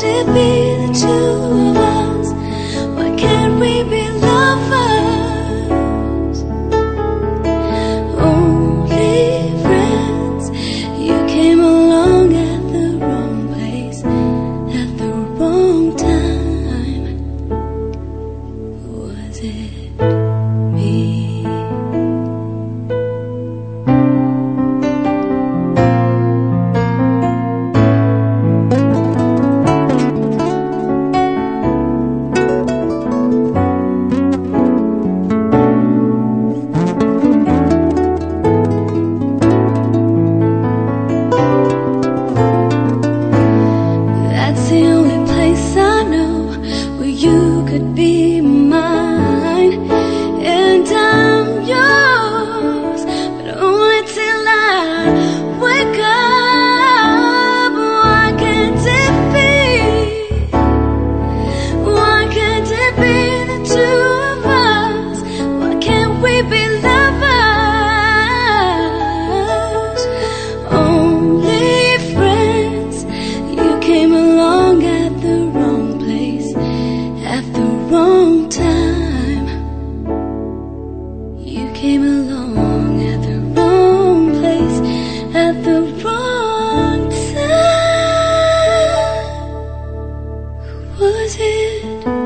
to be the two. It